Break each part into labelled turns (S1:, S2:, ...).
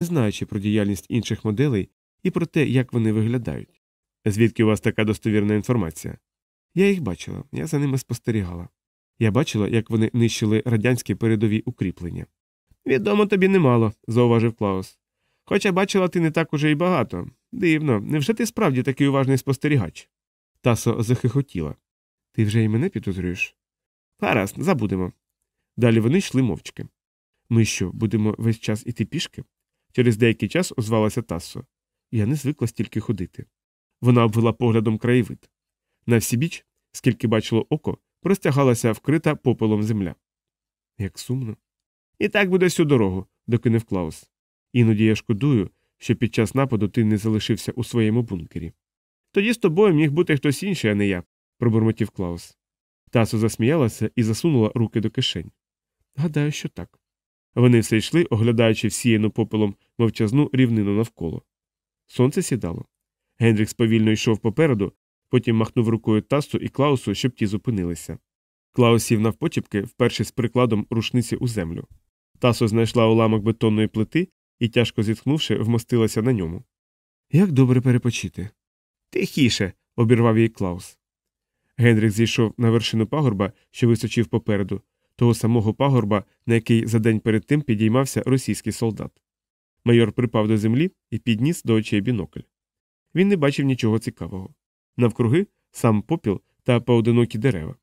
S1: знаючи про діяльність інших моделей і про те, як вони виглядають. Звідки у вас така достовірна інформація? Я їх бачила, я за ними спостерігала. Я бачила, як вони нищили радянські передові укріплення. Відомо тобі немало, зауважив Клаус. Хоча бачила ти не так уже й багато. Дивно, невже ти справді такий уважний спостерігач? Тасо захихотіла. Ти вже й мене підозрюєш? Гаразд, забудемо. Далі вони йшли мовчки. Ми що, будемо весь час іти пішки? Через деякий час озвалася Тассо. Я не звикла стільки ходити. Вона обвела поглядом краєвид. На всі біч, скільки бачило око, простягалася вкрита попелом земля. Як сумно. І так буде всю дорогу, докинув Клаус. Іноді я шкодую, що під час нападу ти не залишився у своєму бункері. Тоді з тобою міг бути хтось інший, а не я, пробурмотів Клаус. Тасо засміялася і засунула руки до кишень. Гадаю, що так. Вони все йшли, оглядаючи всіяну попелом мовчазну рівнину навколо. Сонце сідало. Генрікс повільно йшов попереду, потім махнув рукою Тасу і Клаусу, щоб ті зупинилися. Клаус сів навпочіпки, вперше з прикладом рушниці у землю. Тасо знайшла уламок бетонної плити і, тяжко зітхнувши, вмостилася на ньому. Як добре перепочити. Тихіше. обірвав її Клаус. Генрік зійшов на вершину пагорба, що височив попереду, того самого пагорба, на який за день перед тим підіймався російський солдат. Майор припав до землі і підніс до очей бінокль. Він не бачив нічого цікавого. Навкруги сам попіл та поодинокі дерева.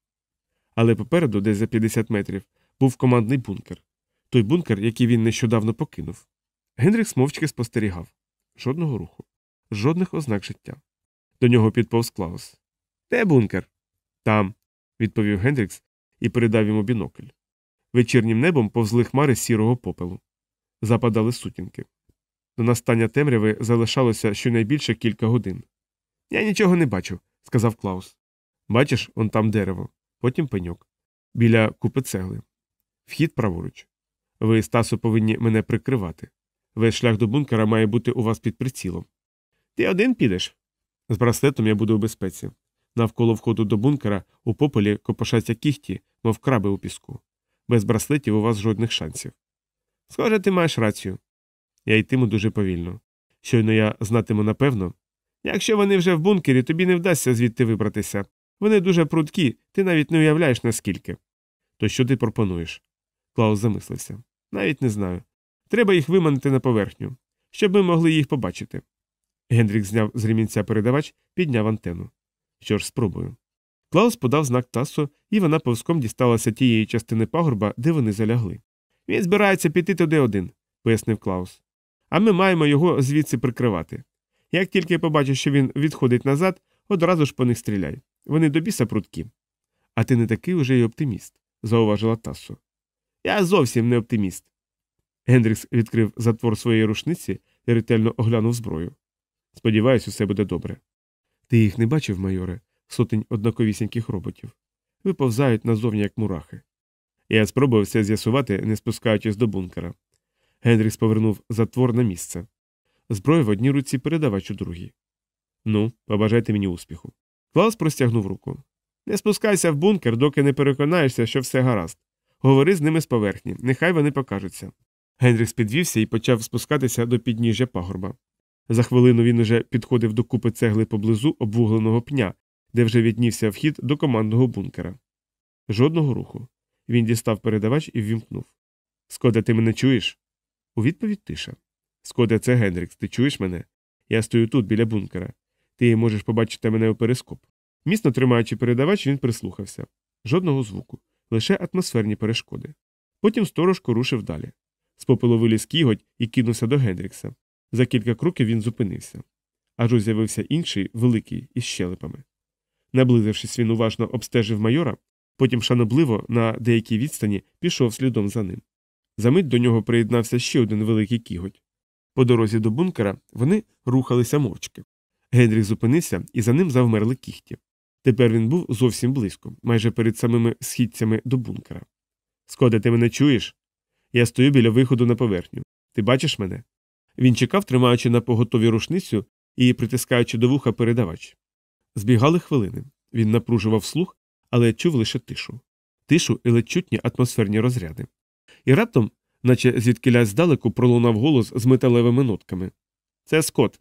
S1: Але попереду, десь за 50 метрів, був командний бункер той бункер, який він нещодавно покинув. Генрікс мовчки спостерігав жодного руху, жодних ознак життя. До нього підповз Клаус. Де бункер? Там, відповів Гендрікс і передав йому бінокль. Вечірнім небом повзли хмари сірого попелу. Западали сутінки. До настання темряви залишалося щонайбільше кілька годин. Я нічого не бачу, сказав Клаус. Бачиш, он там дерево, потім пеньок. Біля купи цегли. Вхід праворуч. Ви, Стасу, повинні мене прикривати. Весь шлях до бункера має бути у вас під прицілом. Ти один підеш? З браслетом я буду у безпеці. Навколо входу до бункера у пополі копошаться кіхті, мов краби у піску. Без браслетів у вас жодних шансів. Схоже, ти маєш рацію. Я йтиму дуже повільно. Щойно я знатиму напевно. Якщо вони вже в бункері, тобі не вдасться звідти вибратися. Вони дуже прудкі, ти навіть не уявляєш наскільки. То що ти пропонуєш? Клаус замислився. Навіть не знаю. Треба їх виманити на поверхню, щоб ми могли їх побачити. Гендрік зняв з ремінця передавач, підняв антенну. Що ж, спробую. Клаус подав знак Тасу, і вона повзком дісталася тієї частини пагорба, де вони залягли. Він збирається піти туди один, пояснив Клаус. А ми маємо його звідси прикривати. Як тільки побачиш, що він відходить назад, одразу ж по них стріляй. Вони до біса прудкі. А ти не такий уже й оптиміст, зауважила Тасу. Я зовсім не оптиміст. Гендрікс відкрив затвор своєї рушниці і ретельно оглянув зброю. Сподіваюсь, усе буде добре. Ти їх не бачив, майоре, сотень однаковісіньких роботів. Виповзають назовні, як мурахи. Я спробував все з'ясувати, не спускаючись до бункера. Генрікс повернув затвор на місце. Зброя в одній руці передавач у другій. Ну, побажайте мені успіху. Клаус простягнув руку. Не спускайся в бункер, доки не переконаєшся, що все гаразд. Говори з ними з поверхні, нехай вони покажуться. Генрікс підвівся і почав спускатися до підніжжя пагорба. За хвилину він уже підходив до купи цегли поблизу обвугленого пня, де вже віднівся вхід до командного бункера. Жодного руху. Він дістав передавач і ввімкнув. Скода, ти мене чуєш? У відповідь тиша. Скода, це Генрікс, ти чуєш мене? Я стою тут, біля бункера. Ти можеш побачити мене у перископ. Міцно тримаючи передавач, він прислухався. Жодного звуку, лише атмосферні перешкоди. Потім сторожко рушив далі. З попелу виліз кіготь і кинувся до Гендрікса. За кілька кроків він зупинився. Аж з'явився інший, великий, із щелепами. Наблизившись, він уважно обстежив майора, потім шанобливо на деякій відстані пішов слідом за ним. Замить до нього приєднався ще один великий кіготь. По дорозі до бункера вони рухалися мовчки. Генріх зупинився і за ним завмерли кіхті. Тепер він був зовсім близько, майже перед самими східцями до бункера. Скода, ти мене чуєш? Я стою біля виходу на поверхню. Ти бачиш мене? Він чекав, тримаючи на поготові рушницю і притискаючи до вуха передавач. Збігали хвилини. Він напружував слух, але чув лише тишу. Тишу і ледь чутні атмосферні розряди. І раптом наче звідкилясь здалеку пролунав голос з металевими нотками. Це Скот.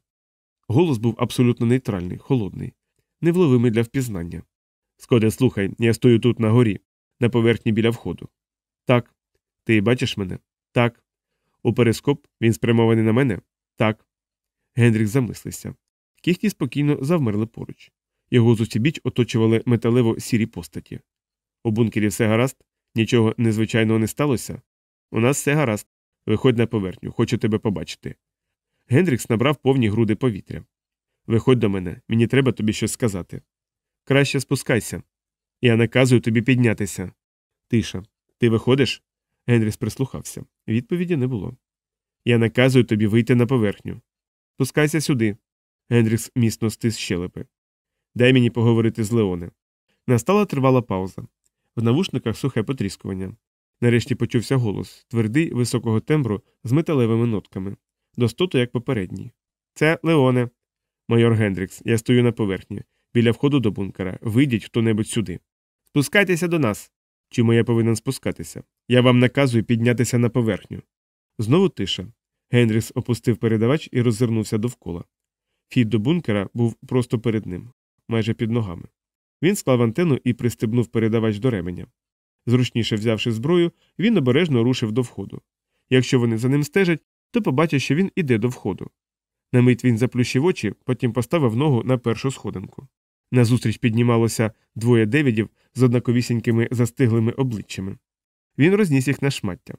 S1: Голос був абсолютно нейтральний, холодний, невловимий для впізнання. Скоте, слухай, я стою тут на горі, на поверхні біля входу. Так. Ти бачиш мене? Так. У перископ він спрямований на мене? Так. Генрік замислився. Кіхті спокійно завмерли поруч. Його зусібіч оточували металево сірі постаті. У бункері все гаразд, нічого незвичайного не сталося. У нас все гаразд. Виходь на поверхню, хочу тебе побачити. Гендрікс набрав повні груди повітря. Виходь до мене, мені треба тобі щось сказати. Краще спускайся. Я наказую тобі піднятися. Тиша. Ти виходиш? Генріс прислухався. Відповіді не було. Я наказую тобі вийти на поверхню. Спускайся сюди. Генрікс міцно стис щелепи. Дай мені поговорити з Леоне. Настала тривала пауза. В навушниках сухе потріскування. Нарешті почувся голос, твердий високого тембру з металевими нотками. Достото, як попередній. Це Леоне. Майор Гендрікс, я стою на поверхні. Біля входу до бункера. Вийдіть хто небудь сюди. Спускайтеся до нас. Чому я повинен спускатися? Я вам наказую піднятися на поверхню. Знову тиша. Генрікс опустив передавач і роззирнувся довкола. Фід до бункера був просто перед ним, майже під ногами. Він склав антенну і пристебнув передавач до ременя. Зручніше взявши зброю, він обережно рушив до входу. Якщо вони за ним стежать, то побачать, що він іде до входу. На мить він заплющив очі, потім поставив ногу на першу сходинку. Назустріч піднімалося двоє девідів з однаковісінькими застиглими обличчями. Він розніс їх на шмаття.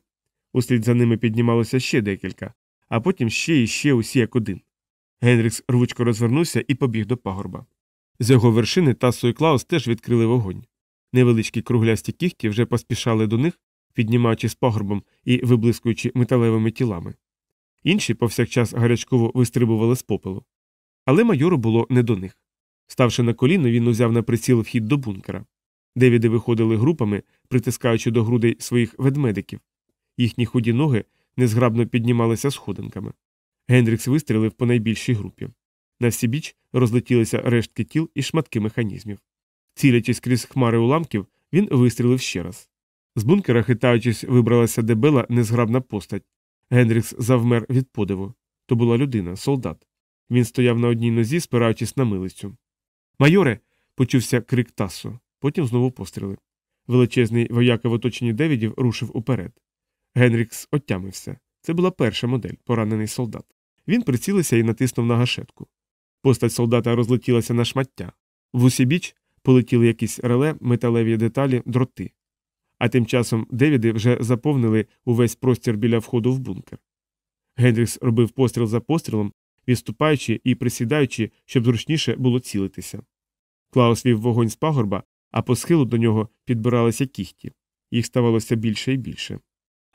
S1: Услід за ними піднімалося ще декілька, а потім ще і ще усі як один. Генрікс рвучко розвернувся і побіг до пагорба. З його вершини Тассо і Клаус теж відкрили вогонь. Невеличкі круглясті кіхті вже поспішали до них, піднімаючи з пагорбом і виблискуючи металевими тілами. Інші повсякчас гарячково вистрибували з попелу. Але майору було не до них. Ставши на коліно, він узяв на приціл вхід до бункера. Девіди виходили групами, притискаючи до грудей своїх ведмедиків. Їхні худі ноги незграбно піднімалися сходинками. Гендрікс вистрілив по найбільшій групі. На всі біч розлетілися рештки тіл і шматки механізмів. Цілячись крізь хмари уламків, він вистрілив ще раз. З бункера, хитаючись, вибралася дебела незграбна постать. Генрікс завмер від подиву. То була людина, солдат. Він стояв на одній нозі, спираючись на милицю. Майоре. почувся крик Тасу. Потім знову постріли. Величезний вояка в оточенні Девідів рушив уперед. Генрікс оттямився. Це була перша модель, поранений солдат. Він прицілився і натиснув на гашетку. Постать солдата розлетілася на шмаття. В усі біч полетіли якісь реле, металеві деталі, дроти. А тим часом Девіди вже заповнили увесь простір біля входу в бункер. Генрікс робив постріл за пострілом, відступаючи і присідаючи, щоб зручніше було цілитися. Клаус вів вогонь з пагорба, а по схилу до нього підбиралися кіхті. Їх ставалося більше і більше.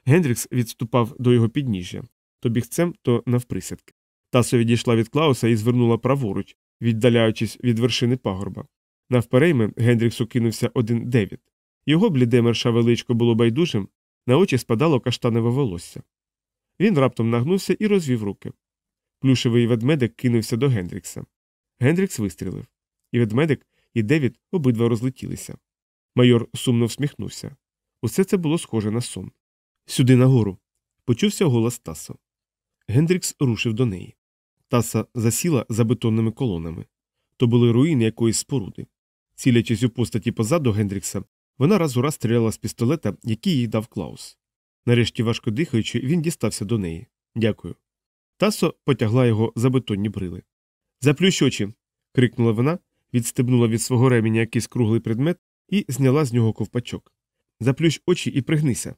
S1: Гендрікс відступав до його підніжжя то бігцем, то навприсядки. Тасо відійшла від Клауса і звернула праворуч, віддаляючись від вершини пагорба. Навперейми Гендріксу кинувся один Девід. Його бліде величко було байдужим, на очі спадало каштанове волосся. Він раптом нагнувся і розвів руки. Плюшевий ведмедик кинувся до Гендрікса. Гендрікс вистрілив. І ведмедик, і Девід обидва розлетілися. Майор сумно всміхнувся. Усе це було схоже на сон. Сюди нагору. Почувся голос Тасо. Гендрікс рушив до неї. Таса засіла за бетонними колонами. То були руїни якоїсь споруди. Цілячись у постаті позаду Гендрікса, вона раз у раз стріляла з пістолета, який їй дав Клаус. Нарешті, важко дихаючи, він дістався до неї. Дякую. Тасо потягла його за бетонні брили. Заплющ очі. крикнула вона, відстебнула від свого ременя якийсь круглий предмет і зняла з нього ковпачок. Заплющ очі і пригнися.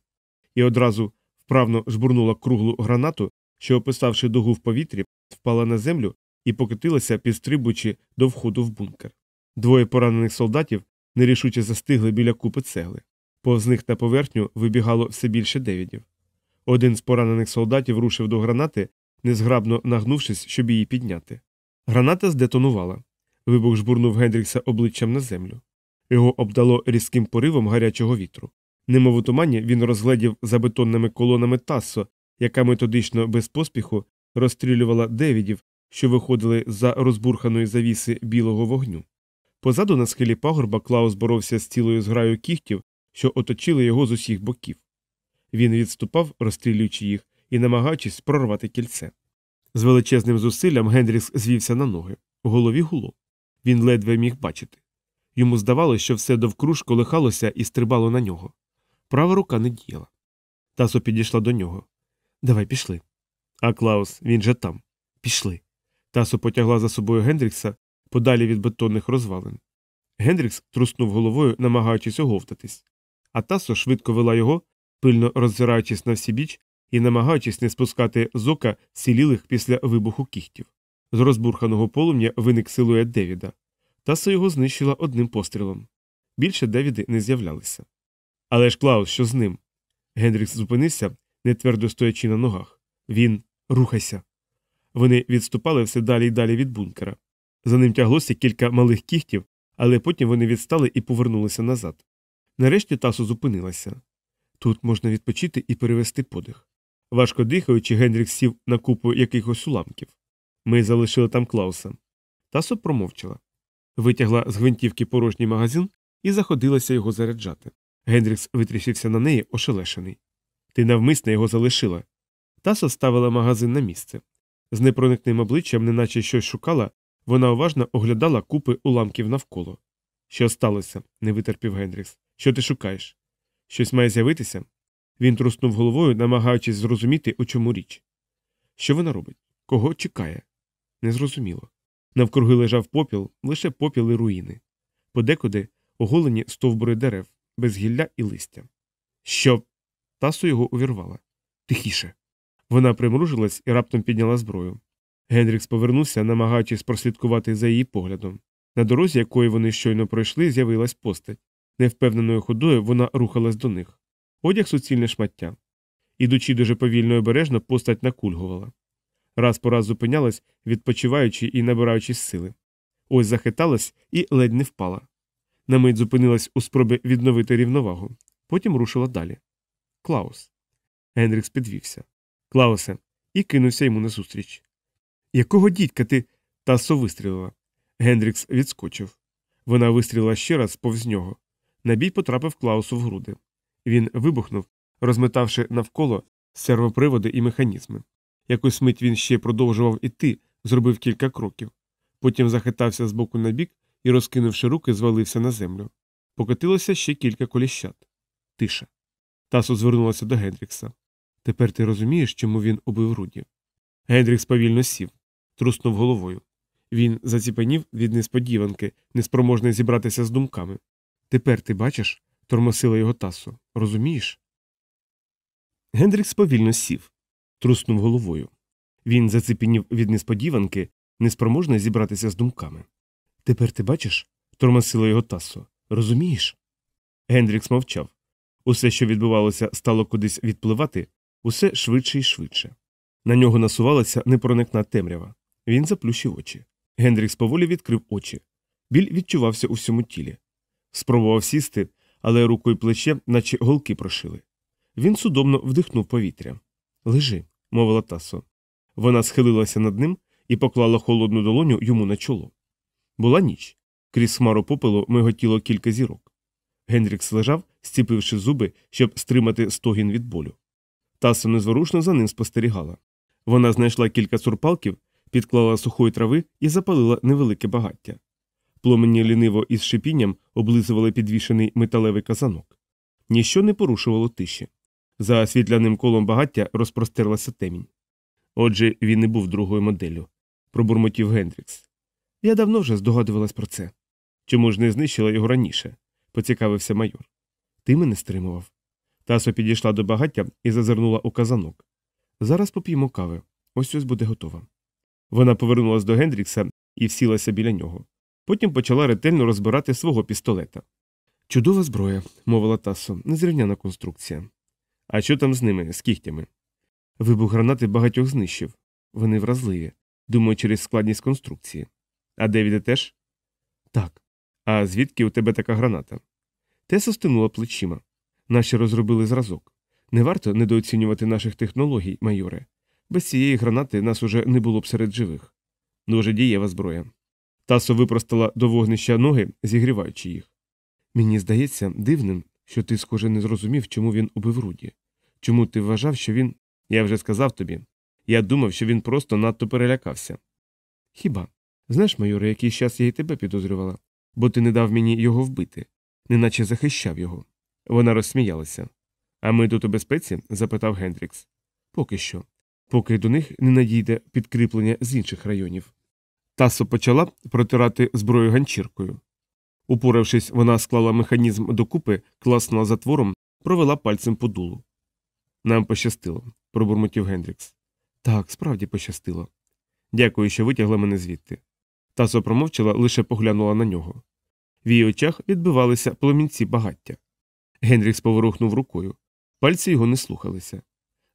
S1: І одразу вправно жбурнула круглу гранату, що, описавши дугу в повітрі, впала на землю і покотилася, підстрибуючи до входу в бункер. Двоє поранених солдатів нерішуче застигли біля купи цегли. Повз них на поверхню вибігало все більше девідів. Один з поранених солдатів рушив до гранати, незграбно нагнувшись, щоб її підняти. Граната здетонувала. Вибух жбурнув Гендрікса обличчям на землю. Його обдало різким поривом гарячого вітру. Немов у тумані він розгледів за бетонними колонами Тассо, яка методично без поспіху розстрілювала девідів, що виходили за розбурханої завіси білого вогню. Позаду на схилі пагорба Клаус боровся з цілою зграю кіхтів, що оточили його з усіх боків. Він відступав, розстрілюючи їх і намагаючись прорвати кільце. З величезним зусиллям Гендрікс звівся на ноги. У голові гуло. Він ледве міг бачити. Йому здавалося, що все довкруж колихалося і стрибало на нього. Права рука не діяла. Тасо підійшла до нього. Давай пішли. А Клаус, він же там. Пішли. Тасо потягла за собою Гендрікса подалі від бетонних розвалин. Гендрікс труснув головою, намагаючись оговтатись, а Тасо швидко вела його, пильно роззираючись на всі біч і намагаючись не спускати з ока сілілих після вибуху кіхтів. З розбурханого полум'я виник силует Девіда. Тасо його знищила одним пострілом. Більше Девіди не з'являлися. Але ж Клаус, що з ним? Гендрікс зупинився, не твердо стоячи на ногах. Він рухайся. Вони відступали все далі й далі від бункера. За ним тяглося кілька малих кіхтів, але потім вони відстали і повернулися назад. Нарешті тасу зупинилася. Тут можна відпочити і перевести подих. Важко дихаючи, Генрік сів на купу якихось уламків. Ми залишили там Клауса. Тасо промовчала. Витягла з гвинтівки порожній магазин і заходилася його заряджати. Гендрікс витріщився на неї, ошелешений. Ти навмисно його залишила. Тасо ставила магазин на місце. З непроникним обличчям, неначе щось шукала, вона уважно оглядала купи уламків навколо. Що сталося? не витерпів Гендрікс. Що ти шукаєш? Щось має з'явитися? Він труснув головою, намагаючись зрозуміти, у чому річ. Що вона робить? Кого чекає? Незрозуміло. Навкруги лежав попіл, лише попіл і руїни. Подекуди оголені стовбури дерев, без гілля і листя. Що? Тасу його увірвала. Тихіше. Вона примружилась і раптом підняла зброю. Генрікс повернувся, намагаючись прослідкувати за її поглядом. На дорозі, якої вони щойно пройшли, з'явилась постать. Невпевненою ходою вона рухалась до них. Одяг суцільне шмаття. Ідучи дуже повільно і обережно, постать накульгувала. Раз по раз зупинялась, відпочиваючи і набираючись сили. Ось захиталась і ледь не впала. На мить зупинилась у спробі відновити рівновагу. Потім рушила далі. Клаус. Генрікс підвівся. Клаусе, і кинувся йому назустріч. Якого дідька ти? Тасо вистрілила. Гендрікс відскочив. Вона вистрілила ще раз повз нього. Набій потрапив Клаусу в груди. Він вибухнув, розметавши навколо сервоприводи і механізми. Якусь мить він ще продовжував іти, зробив кілька кроків. Потім захитався з боку на бік і, розкинувши руки, звалився на землю. Покотилося ще кілька коліщат. Тиша. Тасо звернулася до Гендрікса. Тепер ти розумієш, чому він убив Руді? Гендрікс повільно сів, труснув головою. Він заціпенів від несподіванки, неспроможний зібратися з думками. Тепер ти бачиш, тормосила його тасу. Розумієш? Гендрікс повільно сів, труснув головою. Він заціпенів від несподіванки, неспроможний зібратися з думками. Тепер ти бачиш? тормосила його тасо. Розумієш? Гендрікс мовчав. Усе, що відбувалося, стало кудись відпливати, усе швидше і швидше. На нього насувалася непроникна темрява. Він заплющив очі. Гендрікс поволі відкрив очі. Біль відчувався у всьому тілі. Спробував сісти, але руку і плече, наче голки прошили. Він судомно вдихнув повітря. Лежи, мовила тасо. Вона схилилася над ним і поклала холодну долоню йому на чоло. Була ніч. Крізь хмару попелу миготіло кілька зірок. Гендрікс лежав, зціпивши зуби, щоб стримати стогін від болю. Тасо незворушно за ним спостерігала. Вона знайшла кілька сурпалків, підклала сухої трави і запалила невелике багаття. Пломені ліниво із шипінням облизували підвішений металевий казанок. Ніщо не порушувало тиші. За освітляним колом багаття розпростерлася темінь. Отже, він не був другою моделлю, пробурмотів Гендрікс. Я давно вже здогадувалась про це. Чому ж не знищила його раніше? поцікавився майор. Ти мене стримував. Тасо підійшла до багаття і зазирнула у казанок. Зараз поп'ємо кави. Ось ось буде готова. Вона повернулася до Гендрікса і всілася біля нього. Потім почала ретельно розбирати свого пістолета. Чудова зброя, мовила Тасо, незрівняна конструкція. А що там з ними, з кігтями? Вибух гранати багатьох знищив. Вони вразливі, думаю, через складність конструкції. А Девіде теж? Так. А звідки у тебе така граната? Теса стинула плечима. Наші розробили зразок. Не варто недооцінювати наших технологій, майоре. Без цієї гранати нас уже не було б серед живих. Дуже дієва зброя. Тасо випростала до вогнища ноги, зігріваючи їх. Мені здається дивним, що ти, схоже, не зрозумів, чому він убив Руді. Чому ти вважав, що він. Я вже сказав тобі. Я думав, що він просто надто перелякався. Хіба? Знаєш, майоре, якийсь час я і тебе підозрювала, бо ти не дав мені його вбити, неначе захищав його. Вона розсміялася. А ми тут у безпеці? запитав Гендрікс. Поки що. Поки до них не надійде підкріплення з інших районів. Тасо почала протирати зброю ганчіркою. Упоравшись, вона склала механізм докупи, класнула затвором, провела пальцем по дулу. Нам пощастило, пробурмотів Гендрікс. Так, справді пощастило. Дякую, що витягла мене звідти. Тасо промовчала, лише поглянула на нього. В її очах відбивалися пломінці багаття. Генрікс поворухнув рукою. Пальці його не слухалися.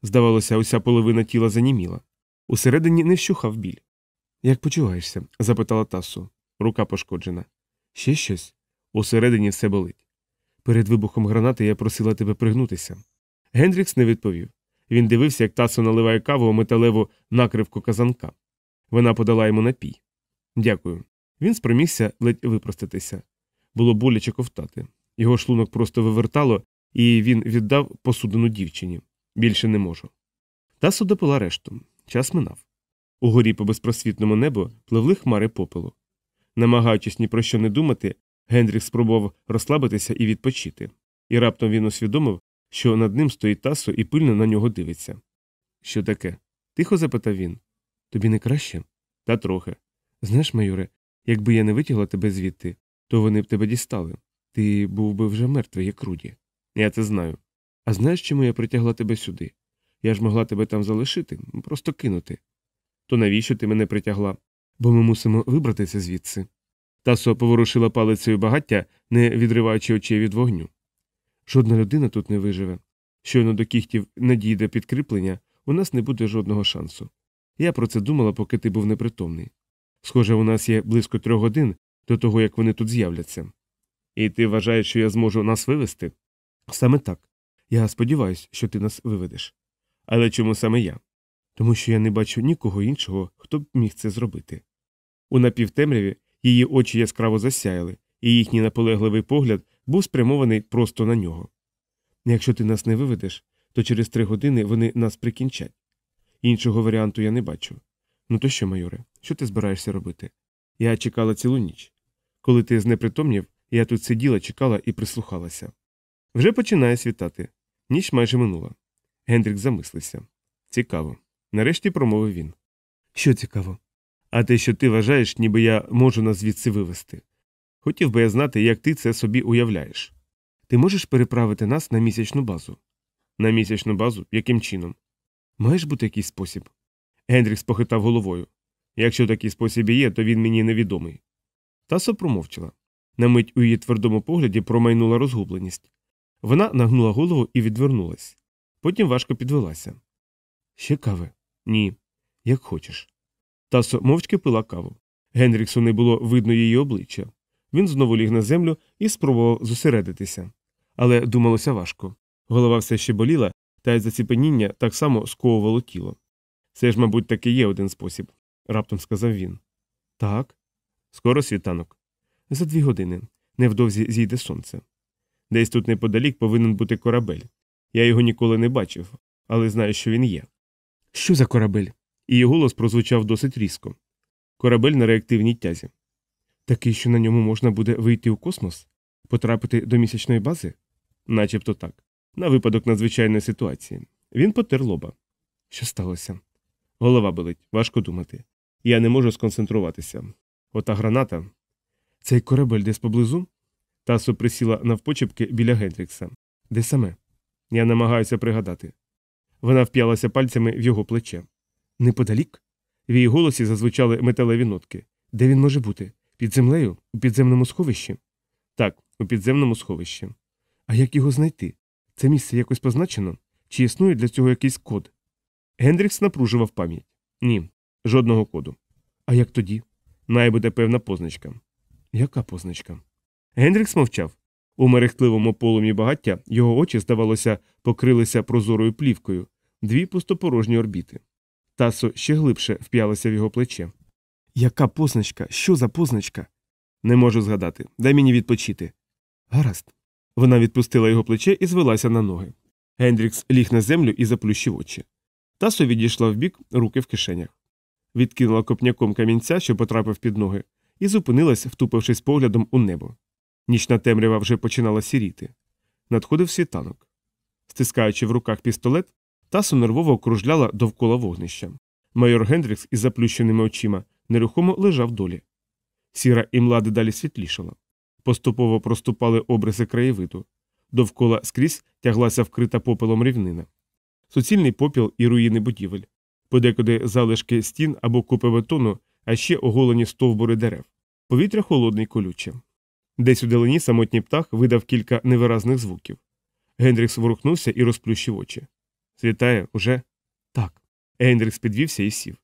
S1: Здавалося, уся половина тіла заніміла. Усередині не вщухав біль. Як почуваєшся? запитала Тасу. Рука пошкоджена. Ще щось? Усередині все болить. Перед вибухом гранати я просила тебе пригнутися. Гендрікс не відповів. Він дивився, як Тасо наливає каву у металеву накривку казанка. Вона подала йому напій. Дякую. Він спромігся ледь випроститися. Було боляче ковтати. Його шлунок просто вивертало, і він віддав посудину дівчині. Більше не можу. Тасо допила решту. Час минав. Угорі по безпросвітному небу пливли хмари попелу. Намагаючись ні про що не думати, Гендрік спробував розслабитися і відпочити, і раптом він усвідомив, що над ним стоїть тасо і пильно на нього дивиться. Що таке? тихо запитав він. Тобі не краще? Та трохи. Знаєш, майоре, якби я не витягла тебе звідти, то вони б тебе дістали. Ти був би вже мертвий, як руді. Я це знаю. А знаєш, чому я притягла тебе сюди? Я ж могла тебе там залишити, просто кинути. То навіщо ти мене притягла? Бо ми мусимо вибратися звідси. Тасо поворушила палицею багаття, не відриваючи очей від вогню. Жодна людина тут не виживе. Щойно до кіхтів надійде підкріплення, у нас не буде жодного шансу. Я про це думала, поки ти був непритомний. Схоже, у нас є близько трьох годин до того, як вони тут з'являться. І ти вважаєш, що я зможу нас вивести? Саме так. Я сподіваюся, що ти нас виведеш. Але чому саме я? Тому що я не бачу нікого іншого, хто б міг це зробити. У напівтемряві її очі яскраво засяяли, і їхній наполегливий погляд був спрямований просто на нього. Якщо ти нас не виведеш, то через три години вони нас прикінчать. Іншого варіанту я не бачу. Ну то що, майоре, що ти збираєшся робити? Я чекала цілу ніч. Коли ти знепритомнів, я тут сиділа, чекала і прислухалася. Вже починає світати. Ніч майже минула. Гендрік замислився. Цікаво. Нарешті промовив він. Що цікаво? А те, що ти вважаєш, ніби я можу нас звідси вивести. Хотів би я знати, як ти це собі уявляєш. Ти можеш переправити нас на місячну базу? На місячну базу? Яким чином? Маєш бути якийсь спосіб? Гендрікс похитав головою. Якщо такий спосіб і є, то він мені невідомий. Тасо промовчала. На мить у її твердому погляді промайнула розгубленість. Вона нагнула голову і відвернулась. Потім важко підвелася. Ще кави? Ні. Як хочеш. Тасо мовчки пила каву. Генріксу не було видно її обличчя. Він знову ліг на землю і спробував зосередитися. Але думалося важко. Голова все ще боліла, та й заціпеніння так само сковувало тіло. Це ж, мабуть, таки є один спосіб, раптом сказав він. Так. Скоро світанок. За дві години. Невдовзі зійде сонце. Десь тут неподалік повинен бути корабель. Я його ніколи не бачив, але знаю, що він є. Що за корабель? Її голос прозвучав досить різко. Корабель на реактивній тязі. Такий, що на ньому можна буде вийти у космос? Потрапити до місячної бази? Начебто так. На випадок надзвичайної ситуації. Він потер лоба. Що сталося? Голова болить, важко думати. Я не можу сконцентруватися. Ота граната. Цей корабель десь поблизу? Тасо присіла навпочепки біля Гендрікса. Де саме? Я намагаюся пригадати. Вона вп'ялася пальцями в його плече. Неподалік? В її голосі зазвучали металеві нотки. Де він може бути? Під землею? У підземному сховищі? Так, у підземному сховищі. А як його знайти? Це місце якось позначено? Чи існує для цього якийсь код? Гендрікс напружував пам'ять. Ні, жодного коду. А як тоді? Має буде певна позначка. Яка позначка? Гендрікс мовчав. У мерехтливому полум'ї багаття його очі, здавалося, покрилися прозорою плівкою, дві пустопорожні орбіти. Тасо ще глибше вп'ялася в його плече. Яка позначка? Що за позначка? Не можу згадати. Дай мені відпочити. Гаразд. Вона відпустила його плече і звелася на ноги. Гендрікс ліг на землю і заплющив очі. Тасо відійшла вбік, руки в кишенях. Відкинула копняком камінця, що потрапив під ноги, і зупинилась, втупившись поглядом у небо. Нічна темрява вже починала сіріти. Надходив світанок. Стискаючи в руках пістолет, Тасо нервово окружляла довкола вогнища. Майор Гендрікс із заплющеними очима нерухомо лежав долі. Сіра імла дедалі світлішала. Поступово проступали обриси краєвиду. Довкола скрізь тяглася вкрита попелом рівнина. Суцільний попіл і руїни будівель, подекуди залишки стін або купи бетону, а ще оголені стовбури дерев. Повітря холодне й колюче. Десь у далині самотній птах видав кілька невиразних звуків. Гендрікс ворухнувся і розплющив очі. Світає, уже? Так. Гендрікс підвівся і сів.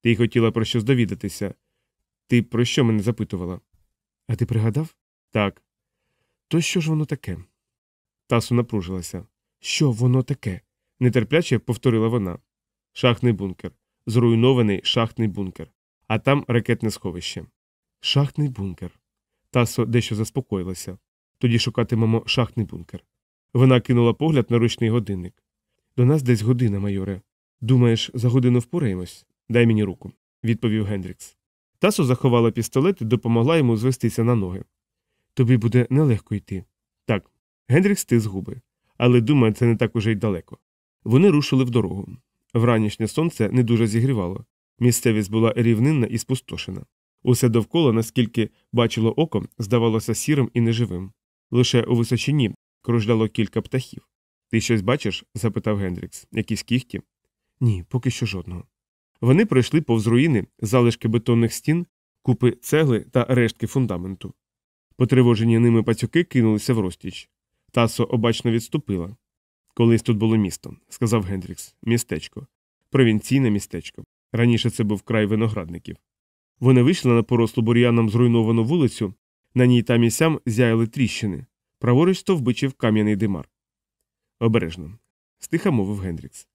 S1: Ти й хотіла про щось довідатися. Ти про що мене запитувала? А ти пригадав? Так. То що ж воно таке? Тасу напружилася. Що воно таке? нетерпляче повторила вона. Шахтний бункер. Зруйнований шахтний бункер. А там ракетне сховище. Шахтний бункер. Тасо дещо заспокоїлася. Тоді шукатимемо шахтний бункер. Вона кинула погляд на ручний годинник. До нас десь година, майоре. Думаєш, за годину впораємось? Дай мені руку, відповів Гендрікс. Тасо заховала пістолет і допомогла йому звестися на ноги. Тобі буде нелегко йти. Так, Гендрікс стис губи. Але думаю, це не так уже й далеко. Вони рушили в дорогу. Вранішнє сонце не дуже зігрівало. Місцевість була рівнинна і спустошена. Усе довкола, наскільки бачило око, здавалося сірим і неживим. Лише у височині кружляло кілька птахів. Ти щось бачиш? запитав Гендрікс. Якісь кіхті? Ні, поки що жодного. Вони пройшли повз руїни, залишки бетонних стін, купи цегли та рештки фундаменту. Потривожені ними пацюки кинулися в розтіч. Тасо обачно відступила. Колись тут було місто, сказав Гендрікс. Містечко. Провінційне містечко. Раніше це був край виноградників. Вони вийшли на порослу бур'яном зруйновану вулицю, на ній там і сям зяяли тріщини. Праворуч стовбичив кам'яний димар. Обережно. стиха мовив Гендрікс.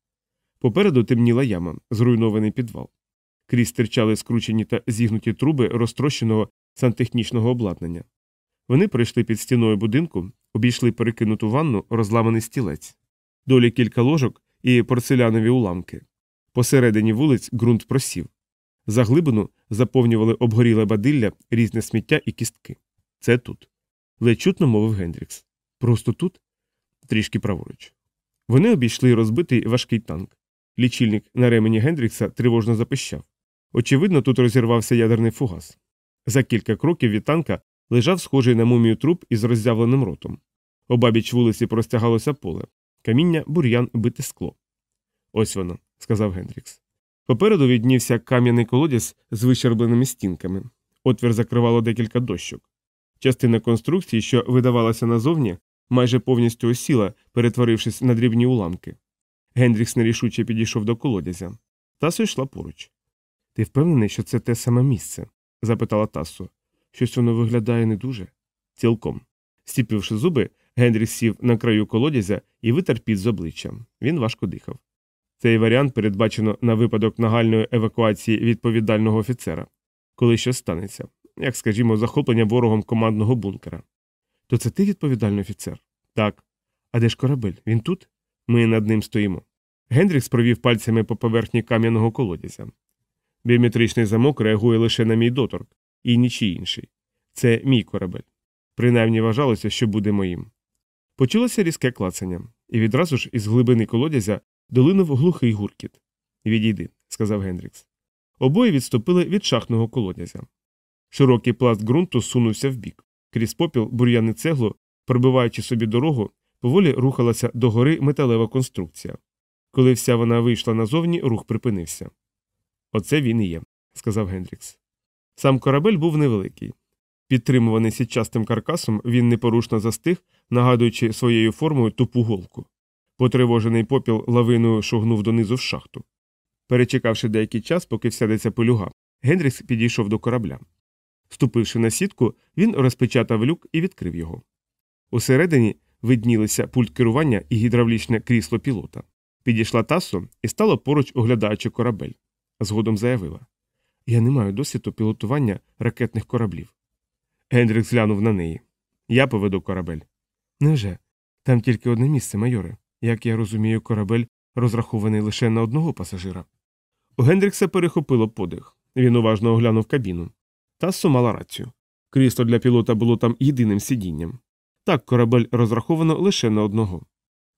S1: Попереду темніла яма, зруйнований підвал. Крізь стирчали скручені та зігнуті труби розтрощеного сантехнічного обладнання. Вони пройшли під стіною будинку, обійшли перекинуту ванну, розламаний стілець, долі кілька ложок і порцелянові уламки. Посередині вулиць ґрунт просів. Заглибину заповнювали обгоріле бадилля, різне сміття і кістки. Це тут. ледь чутно мовив Гендрікс. Просто тут? Трішки праворуч. Вони обійшли розбитий важкий танк. Лічильник на ремені Гендрікса тривожно запищав. Очевидно, тут розірвався ядерний фугас. За кілька кроків від танка лежав схожий на мумію труп із роззявленим ротом. Обабіч вулиці простягалося поле, каміння, бур'ян, бите скло. Ось воно, сказав Гендрікс. Попереду віднівся кам'яний колодязь з вищербленими стінками. Отвір закривало декілька дощок. Частина конструкції, що видавалася назовні, майже повністю осіла, перетворившись на дрібні уламки. Гендрікс нерішуче підійшов до колодязя. Тасо йшла поруч. Ти впевнений, що це те саме місце? запитала Тасо. Щось воно виглядає не дуже. Цілком. Стіпивши зуби, Генріх сів на краю колодязя і витер під з обличчя. Він важко дихав. Цей варіант передбачено на випадок нагальної евакуації відповідального офіцера, коли щось станеться, як скажімо, захоплення ворогом командного бункера. То це ти відповідальний офіцер? Так. А де ж корабель? Він тут? Ми над ним стоїмо. Гендрікс провів пальцями по поверхні кам'яного колодязя. Біометричний замок реагує лише на мій доторк, і нічий інший. Це мій корабель. Принаймні вважалося, що буде моїм. Почулося різке клацання, і відразу ж із глибини колодязя долинув глухий гуркіт. Відійди, сказав Гендрікс. Обоє відступили від шахтного колодязя. Широкий пласт ґрунту сунувся вбік. Крізь попіл бур'яни цеглу, пробиваючи собі дорогу, поволі рухалася догори металева конструкція. Коли вся вона вийшла назовні, рух припинився. Оце він і є, сказав Гендрікс. Сам корабель був невеликий. Підтримуваний сітчастим каркасом, він непорушно застиг, нагадуючи своєю формою тупу голку. Потривожений попіл лавиною шугнув донизу в шахту. Перечекавши деякий час, поки всядеться пилюга, Гендрікс підійшов до корабля. Ступивши на сітку, він розпечатав люк і відкрив його. Усередині виднілися пульт керування і гідравлічне крісло пілота. Підійшла тасо і стала поруч, оглядаючи корабель. Згодом заявила Я не маю досвіду пілотування ракетних кораблів. Гендрік глянув на неї. Я поведу корабель. Невже? Там тільки одне місце, майоре. Як я розумію, корабель розрахований лише на одного пасажира. У Гендрікса перехопило подих. Він уважно оглянув кабіну. Тассо мала рацію. Крісло для пілота було там єдиним сидінням. Так, корабель розраховано лише на одного.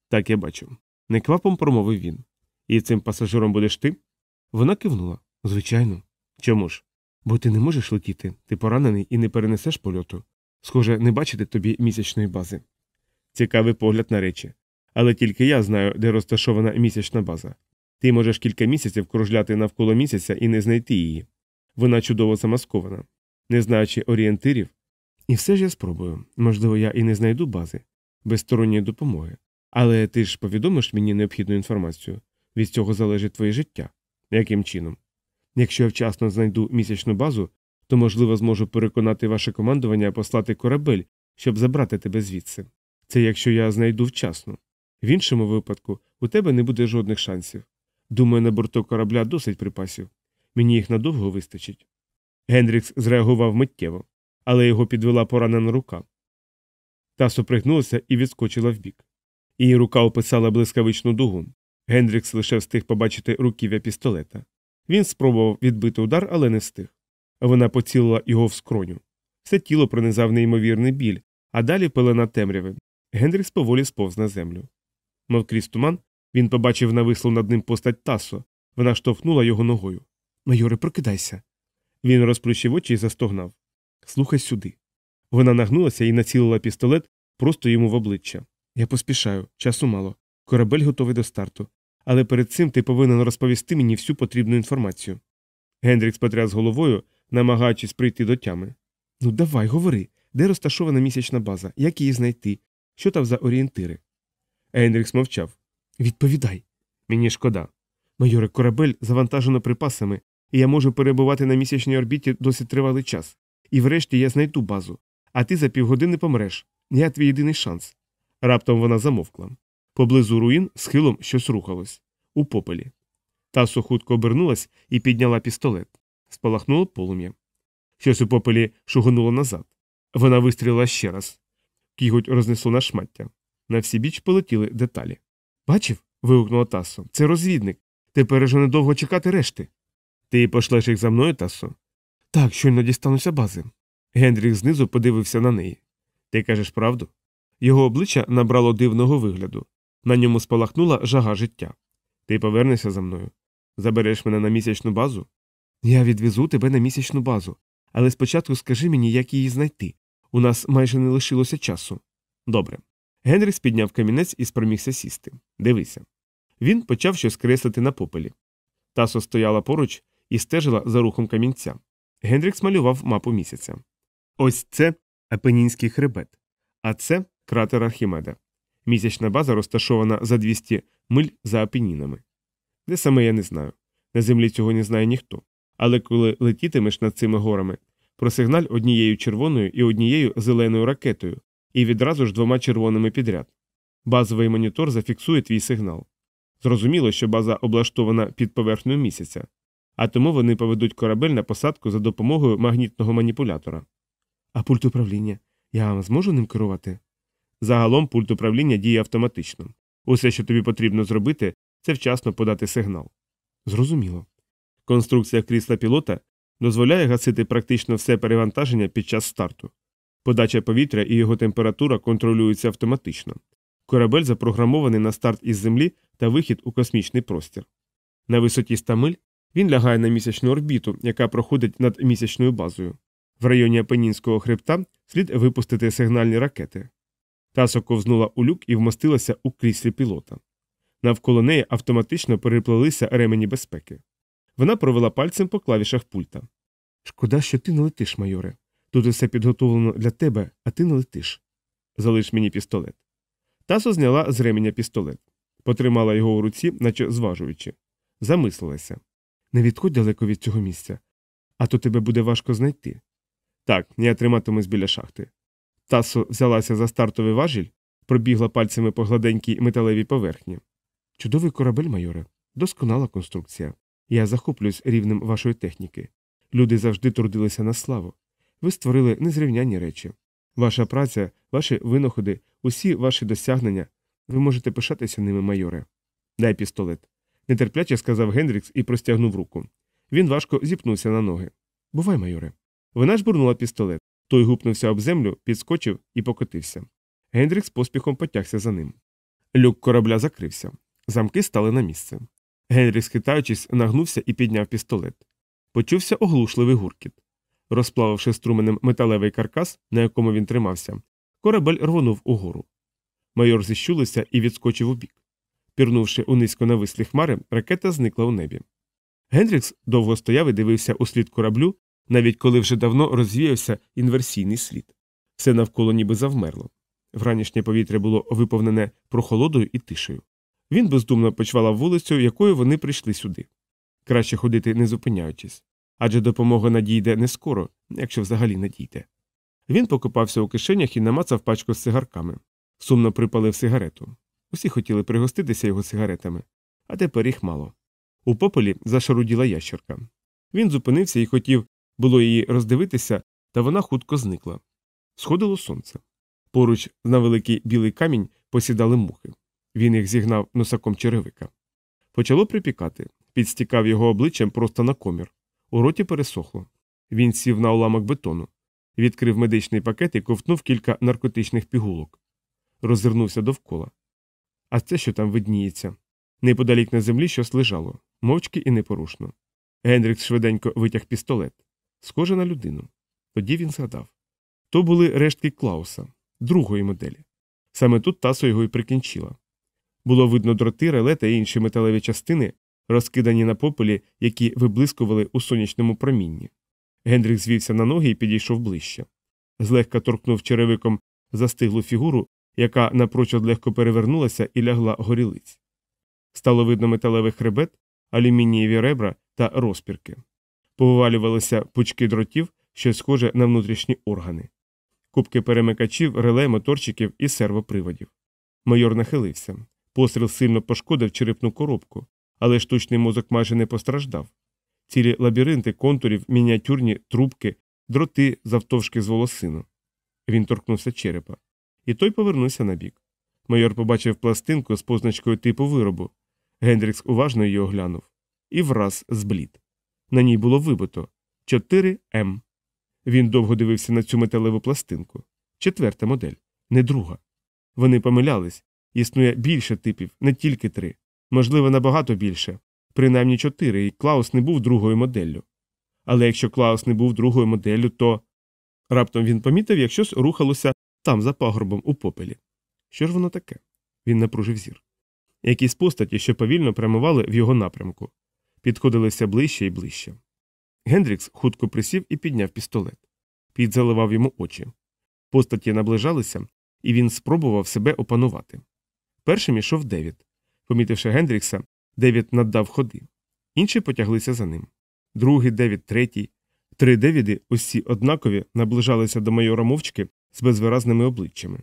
S1: Так я бачу. Неквапом промовив він. І цим пасажиром будеш ти? Вона кивнула. Звичайно. Чому ж? Бо ти не можеш летіти, ти поранений і не перенесеш польоту. Схоже, не бачити тобі місячної бази. Цікавий погляд на речі. Але тільки я знаю, де розташована місячна база. Ти можеш кілька місяців кружляти навколо місяця і не знайти її. Вона чудово замаскована, не знаючи орієнтирів. І все ж я спробую. Можливо, я і не знайду бази без сторонньої допомоги. Але ти ж повідомиш мені необхідну інформацію. Від цього залежить твоє життя. Яким чином? Якщо я вчасно знайду місячну базу, то, можливо, зможу переконати ваше командування послати корабель, щоб забрати тебе звідси. Це якщо я знайду вчасно. В іншому випадку у тебе не буде жодних шансів. Думаю, на борту корабля досить припасів. Мені їх надовго вистачить. Гендрікс зреагував миттєво, але його підвела поранена рука. Та супригнулася і відскочила вбік. Її рука описала блискавичну дугу. Гендрікс лише встиг побачити руків'я пістолета. Він спробував відбити удар, але не встиг. Вона поцілила його в скроню. Все тіло пронизав неймовірний біль, а далі пелена темряви. Гендрікс поволі сповз на землю. Мов крізь туман, він побачив навислу над ним постать Тасо. Вона штовхнула його ногою. Майоре, прокидайся. Він розплющив очі і застогнав. Слухай сюди. Вона нагнулася і націлила пістолет просто йому в обличчя. Я поспішаю, часу мало. Корабель готовий до старту. Але перед цим ти повинен розповісти мені всю потрібну інформацію. Гендрікс потряс головою, намагаючись прийти до тями. Ну, давай, говори, де розташована місячна база, як її знайти, що там за орієнтири? Гендрікс мовчав. Відповідай. Мені шкода. Майоре, корабель завантажено припасами, і я можу перебувати на місячній орбіті досить тривалий час. І врешті я знайду базу, а ти за півгодини помреш. Я твій єдиний шанс. Раптом вона замовкла. Поблизу руїн схилом щось рухалось у попелі. Тасо хутко обернулась і підняла пістолет. Спалахнуло полум'я. Щось у попелі шугонуло назад. Вона вистрілила ще раз. Кіготь рознесло на шмаття. На всі біч полетіли деталі. Бачив? вигукнула Тасо. Це розвідник. Тепер уже недовго чекати решти. Ти пошлеш їх за мною, Тасо? Так, щойно дістануся бази. Генріх знизу подивився на неї. Ти кажеш правду? Його обличчя набрало дивного вигляду. На ньому спалахнула жага життя. Ти повернешся за мною. Забереш мене на місячну базу? Я відвезу тебе на місячну базу. Але спочатку скажи мені, як її знайти. У нас майже не лишилося часу. Добре. Генрікс підняв камінець і спромігся сісти. Дивися. Він почав щось креслити на попелі. Тасо стояла поруч і стежила за рухом камінця. Генрікс малював мапу місяця. Ось це Апенінський хребет, а це кратер Архімеда. Місячна база розташована за 200 миль за Апенінами. Де саме я не знаю. На землі цього не знає ніхто. Але коли летітимеш над цими горами, просигналь однією червоною і однією зеленою ракетою, і відразу ж двома червоними підряд. Базовий монітор зафіксує твій сигнал. Зрозуміло, що база облаштована під поверхнею місяця, а тому вони поведуть корабель на посадку за допомогою магнітного маніпулятора. А пульт управління я зможу ним керувати? Загалом пульт управління діє автоматично. Усе, що тобі потрібно зробити, це вчасно подати сигнал. Зрозуміло. Конструкція крісла пілота дозволяє гасити практично все перевантаження під час старту. Подача повітря і його температура контролюються автоматично. Корабель запрограмований на старт із землі та вихід у космічний простір. На висоті 100 миль він лягає на місячну орбіту, яка проходить над місячною базою. В районі Апенінського хребта слід випустити сигнальні ракети. Тасо ковзнула у люк і вмостилася у кріслі пілота. Навколо неї автоматично переплелися ремені безпеки. Вона провела пальцем по клавішах пульта. Шкода, що ти не летиш, майоре. Тут усе підготовлено для тебе, а ти не летиш. Залиш мені пістолет. Тасо зняла з ременя пістолет, потримала його у руці, наче зважуючи. Замислилася. Не відходь далеко від цього місця, а то тебе буде важко знайти. Так, я триматимусь біля шахти. Тасо взялася за стартовий важіль, пробігла пальцями по гладенькій металевій поверхні. Чудовий корабель, майоре, досконала конструкція. Я захоплююсь рівнем вашої техніки. Люди завжди трудилися на славу. Ви створили незрівнянні речі. Ваша праця, ваші винаходи, усі ваші досягнення Ви можете пишатися ними, майоре. Дай пістолет. Нетерпляче сказав Гендрікс і простягнув руку. Він важко зіпнувся на ноги. Бувай, майоре. Вона жбурнула пістолет. Той гупнувся об землю, підскочив і покотився. Гендрікс поспіхом потягся за ним. Люк корабля закрився. Замки стали на місце. Генрікс, хитаючись, нагнувся і підняв пістолет. Почувся оглушливий гуркіт. Розплавивши струменем металевий каркас, на якому він тримався, корабель рвонув угору. Майор зіщулився і відскочив убік. Пірнувши у низько навислі хмари, ракета зникла у небі. Гендрікс довго стояв і дивився у слід кораблю, навіть коли вже давно розвіявся інверсійний слід. Все навколо ніби завмерло. Вранішнє повітря було виповнене прохолодою і тишею. Він бездумно почвалав вулицю, якою вони прийшли сюди. Краще ходити не зупиняючись, адже допомога надійде не скоро, якщо взагалі надійде. Він покопався у кишенях і намацав пачку з цигарками, сумно припалив сигарету. Усі хотіли пригоститися його сигаретами, а тепер їх мало. У пополі зашаруділа ящерка. Він зупинився і хотів було її роздивитися, та вона хутко зникла. Сходило сонце. Поруч на великий білий камінь посідали мухи. Він їх зігнав носаком черевика. Почало припікати, підстікав його обличчям просто на комір. У роті пересохло. Він сів на уламок бетону, відкрив медичний пакет і ковтнув кілька наркотичних пігулок. Розвернувся довкола. А це що там видніється? Неподалік на землі щось лежало, мовчки і непорушно. Генрікс швиденько витяг пістолет. Схоже на людину. Тоді він згадав. То були рештки Клауса, другої моделі. Саме тут тасо його і прикінчила. Було видно дроти, реле та інші металеві частини, розкидані на попелі, які виблискували у сонячному промінні. Гендрік звівся на ноги і підійшов ближче. Злегка торкнув черевиком застиглу фігуру, яка напрочуд легко перевернулася і лягла горілиць. Стало видно металевий хребет, алюмінієві ребра та розпірки. Повивалювалися пучки дротів, що схоже на внутрішні органи, кубки перемикачів, реле, моторчиків і сервоприводів. Майор нахилився. Постріл сильно пошкодив черепну коробку, але штучний мозок майже не постраждав. Цілі лабіринти контурів, мініатюрні трубки, дроти завтовшки з волосину. Він торкнувся черепа. І той повернувся на бік. Майор побачив пластинку з позначкою типу виробу. Гендрікс уважно її оглянув. І враз зблід. На ній було вибито 4М. Він довго дивився на цю металеву пластинку. Четверта модель, не друга. Вони помилялись. Існує більше типів, не тільки три. Можливо, набагато більше, принаймні чотири, і Клаус не був другою моделлю. Але якщо Клаус не був другою моделлю, то раптом він помітив, як щось рухалося там, за пагорбом, у попелі. Що ж воно таке? Він напружив зір. Якісь постаті, що повільно прямували в його напрямку, підходилися ближче і ближче. Гендрікс хутко присів і підняв пістолет. Під заливав йому очі. Постаті наближалися, і він спробував себе опанувати. Першим ішов Девід. Помітивши Гендрікса, Девід наддав ходи. Інші потяглися за ним. Другий Девід, третій. Три Девіди, усі однакові, наближалися до майора мовчки з безвиразними обличчями.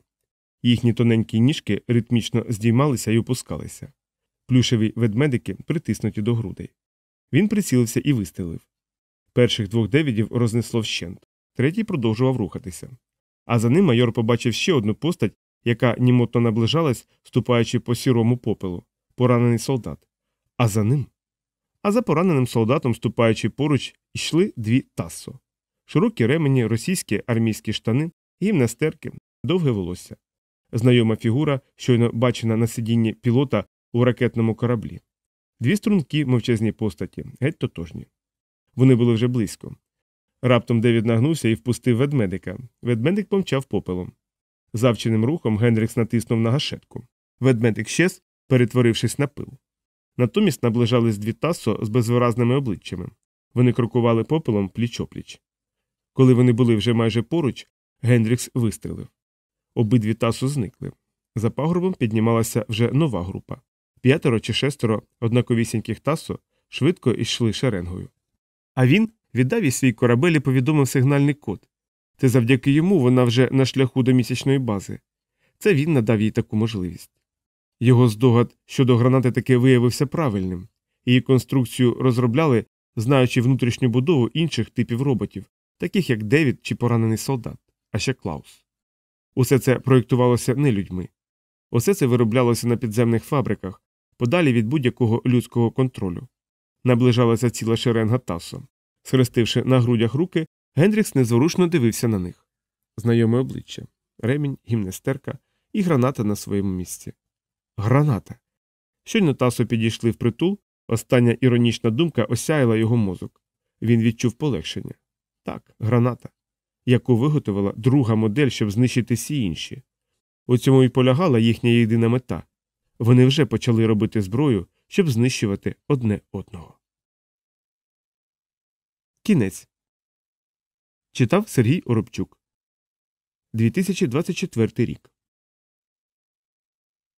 S1: Їхні тоненькі ніжки ритмічно здіймалися і опускалися. Плюшеві ведмедики притиснуті до грудей. Він прицілився і вистрілив. Перших двох девідів рознесло вщент, третій продовжував рухатися. А за ним майор побачив ще одну постать, яка німотно наближалась, ступаючи по сірому попелу, поранений солдат. А за ним. А за пораненим солдатом, ступаючи поруч, йшли дві тассо. Широкі ремені, російські армійські штани, гімнастерки, довге волосся. Знайома фігура, щойно бачена на сидінні пілота у ракетному кораблі. Дві струнки мовчазні постаті, геть тотожні. Вони були вже близько. Раптом Девід нагнувся і впустив ведмедика. Ведмедик помчав попелом. Завченим рухом Генрікс натиснув на гашетку. Ведмедик щез, перетворившись на пил. Натомість наближались дві тасо з безвиразними обличчями. Вони крокували попелом пліч опліч. Коли вони були вже майже поруч, Гендрікс вистрелив. Обидві тасу зникли. За пагорбом піднімалася вже нова група. П'ятеро чи шестеро однаковісіньких тасо швидко йшли шеренгою. А він віддав їй свій корабель і повідомив сигнальний код. Це завдяки йому вона вже на шляху до місячної бази. Це він надав їй таку можливість. Його здогад щодо гранати таки виявився правильним, її конструкцію розробляли, знаючи внутрішню будову інших типів роботів, таких як Девід чи поранений солдат, а ще Клаус. Усе це проєктувалося не людьми. Усе це вироблялося на підземних фабриках, подалі від будь-якого людського контролю. Наближалася ціла шеренга тасо. Схрестивши на грудях руки, Гендрікс незворушно дивився на них. Знайоме обличчя, ремінь, гімнестерка і граната на своєму місці. Граната. Щойно тасо підійшли в притул, остання іронічна думка осяяла його мозок. Він відчув полегшення. Так, граната, яку виготовила друга модель, щоб знищити всі інші. У цьому і полягала їхня єдина мета. Вони вже почали робити зброю, щоб знищувати одне одного. Кінець читав Сергій Оробчук 2024 рік.